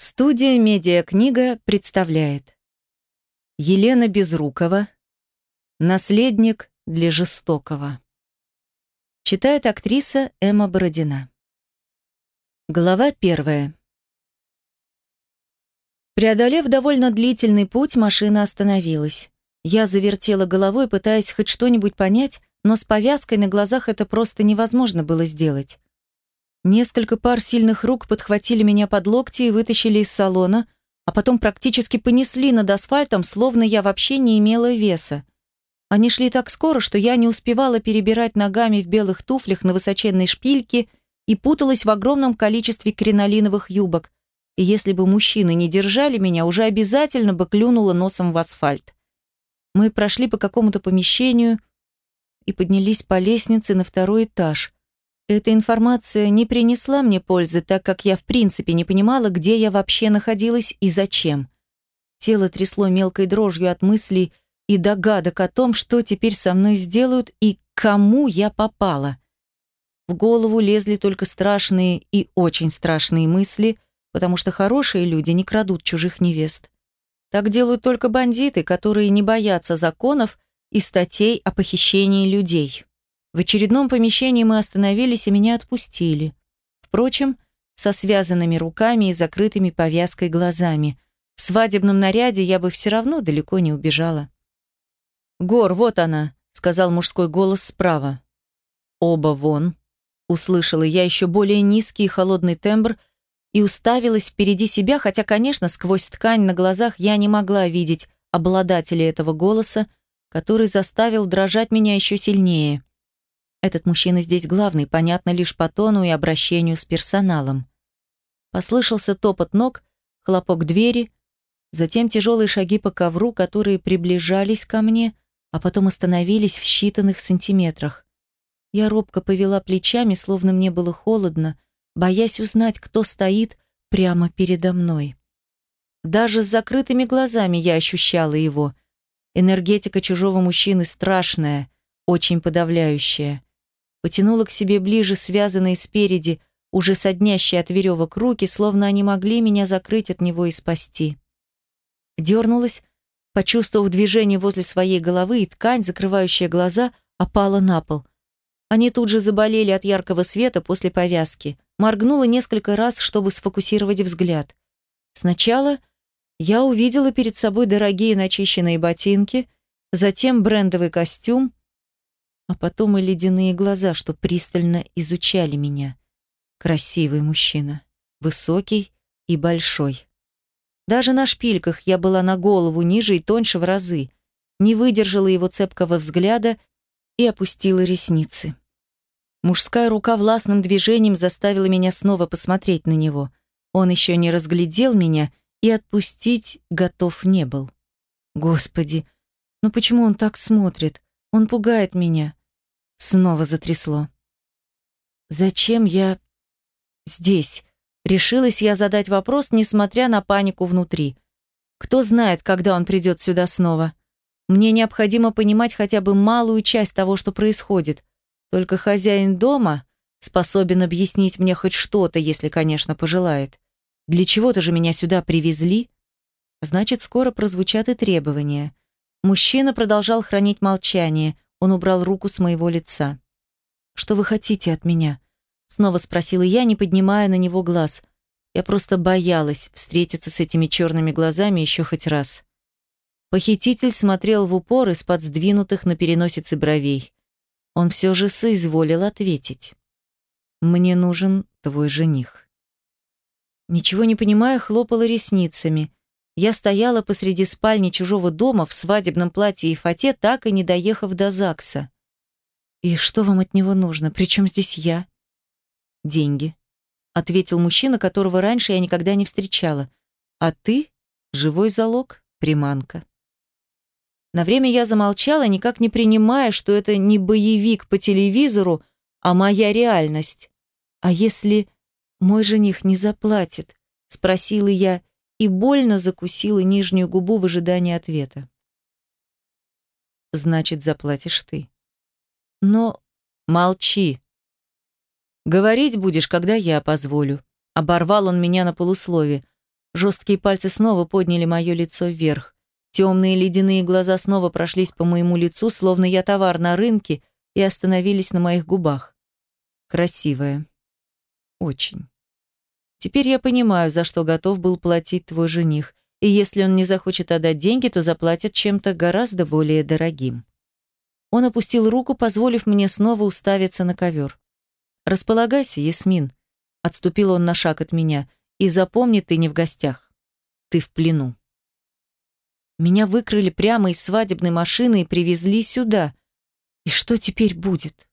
Студия «Медиакнига» представляет. Елена Безрукова. «Наследник для жестокого» Читает актриса Эмма Бородина. Глава первая. Преодолев довольно длительный путь, машина остановилась. Я завертела головой, пытаясь хоть что-нибудь понять, но с повязкой на глазах это просто невозможно было сделать. Несколько пар сильных рук подхватили меня под локти и вытащили из салона, а потом практически понесли над асфальтом, словно я вообще не имела веса. Они шли так скоро, что я не успевала перебирать ногами в белых туфлях на высоченной шпильке и путалась в огромном количестве кринолиновых юбок. И если бы мужчины не держали меня, уже обязательно бы клюнула носом в асфальт. Мы прошли по какому-то помещению и поднялись по лестнице на второй этаж – эта информация не принесла мне пользы, так как я в принципе не понимала, где я вообще находилась и зачем. Тело трясло мелкой дрожью от мыслей и догадок о том, что теперь со мной сделают и кому я попала. В голову лезли только страшные и очень страшные мысли, потому что хорошие люди не крадут чужих невест. Так делают только бандиты, которые не боятся законов и статей о похищении людей. В очередном помещении мы остановились и меня отпустили. Впрочем, со связанными руками и закрытыми повязкой глазами. В свадебном наряде я бы все равно далеко не убежала. «Гор, вот она», — сказал мужской голос справа. «Оба вон», — услышала я еще более низкий и холодный тембр и уставилась впереди себя, хотя, конечно, сквозь ткань на глазах я не могла видеть обладателя этого голоса, который заставил дрожать меня еще сильнее. Этот мужчина здесь главный, понятно лишь по тону и обращению с персоналом. Послышался топот ног, хлопок двери, затем тяжелые шаги по ковру, которые приближались ко мне, а потом остановились в считанных сантиметрах. Я робко повела плечами, словно мне было холодно, боясь узнать, кто стоит прямо передо мной. Даже с закрытыми глазами я ощущала его. Энергетика чужого мужчины страшная, очень подавляющая потянула к себе ближе связанные спереди, уже соднящие от веревок руки, словно они могли меня закрыть от него и спасти. Дернулась, почувствовав движение возле своей головы, и ткань, закрывающая глаза, опала на пол. Они тут же заболели от яркого света после повязки. Моргнула несколько раз, чтобы сфокусировать взгляд. Сначала я увидела перед собой дорогие начищенные ботинки, затем брендовый костюм, а потом и ледяные глаза, что пристально изучали меня. Красивый мужчина, высокий и большой. Даже на шпильках я была на голову ниже и тоньше в разы, не выдержала его цепкого взгляда и опустила ресницы. Мужская рука властным движением заставила меня снова посмотреть на него. Он еще не разглядел меня и отпустить готов не был. Господи, ну почему он так смотрит? Он пугает меня. Снова затрясло. «Зачем я здесь?» Решилась я задать вопрос, несмотря на панику внутри. Кто знает, когда он придет сюда снова. Мне необходимо понимать хотя бы малую часть того, что происходит. Только хозяин дома способен объяснить мне хоть что-то, если, конечно, пожелает. Для чего-то же меня сюда привезли. Значит, скоро прозвучат и требования. Мужчина продолжал хранить молчание. Он убрал руку с моего лица. «Что вы хотите от меня?» Снова спросила я, не поднимая на него глаз. Я просто боялась встретиться с этими черными глазами еще хоть раз. Похититель смотрел в упор из-под сдвинутых на переносице бровей. Он все же соизволил ответить. «Мне нужен твой жених». Ничего не понимая, хлопала ресницами. Я стояла посреди спальни чужого дома в свадебном платье и фате, так и не доехав до ЗАГСа. «И что вам от него нужно? Причем здесь я?» «Деньги», — ответил мужчина, которого раньше я никогда не встречала. «А ты — живой залог, приманка». На время я замолчала, никак не принимая, что это не боевик по телевизору, а моя реальность. «А если мой жених не заплатит?» — спросила я, и больно закусила нижнюю губу в ожидании ответа. «Значит, заплатишь ты». «Но...» «Молчи. Говорить будешь, когда я позволю». Оборвал он меня на полуслове. Жесткие пальцы снова подняли мое лицо вверх. Темные ледяные глаза снова прошлись по моему лицу, словно я товар на рынке, и остановились на моих губах. Красивая. Очень. Теперь я понимаю, за что готов был платить твой жених, и если он не захочет отдать деньги, то заплатят чем-то гораздо более дорогим. Он опустил руку, позволив мне снова уставиться на ковер. «Располагайся, Ясмин», — отступил он на шаг от меня, «и запомни, ты не в гостях. Ты в плену». Меня выкрали прямо из свадебной машины и привезли сюда. И что теперь будет?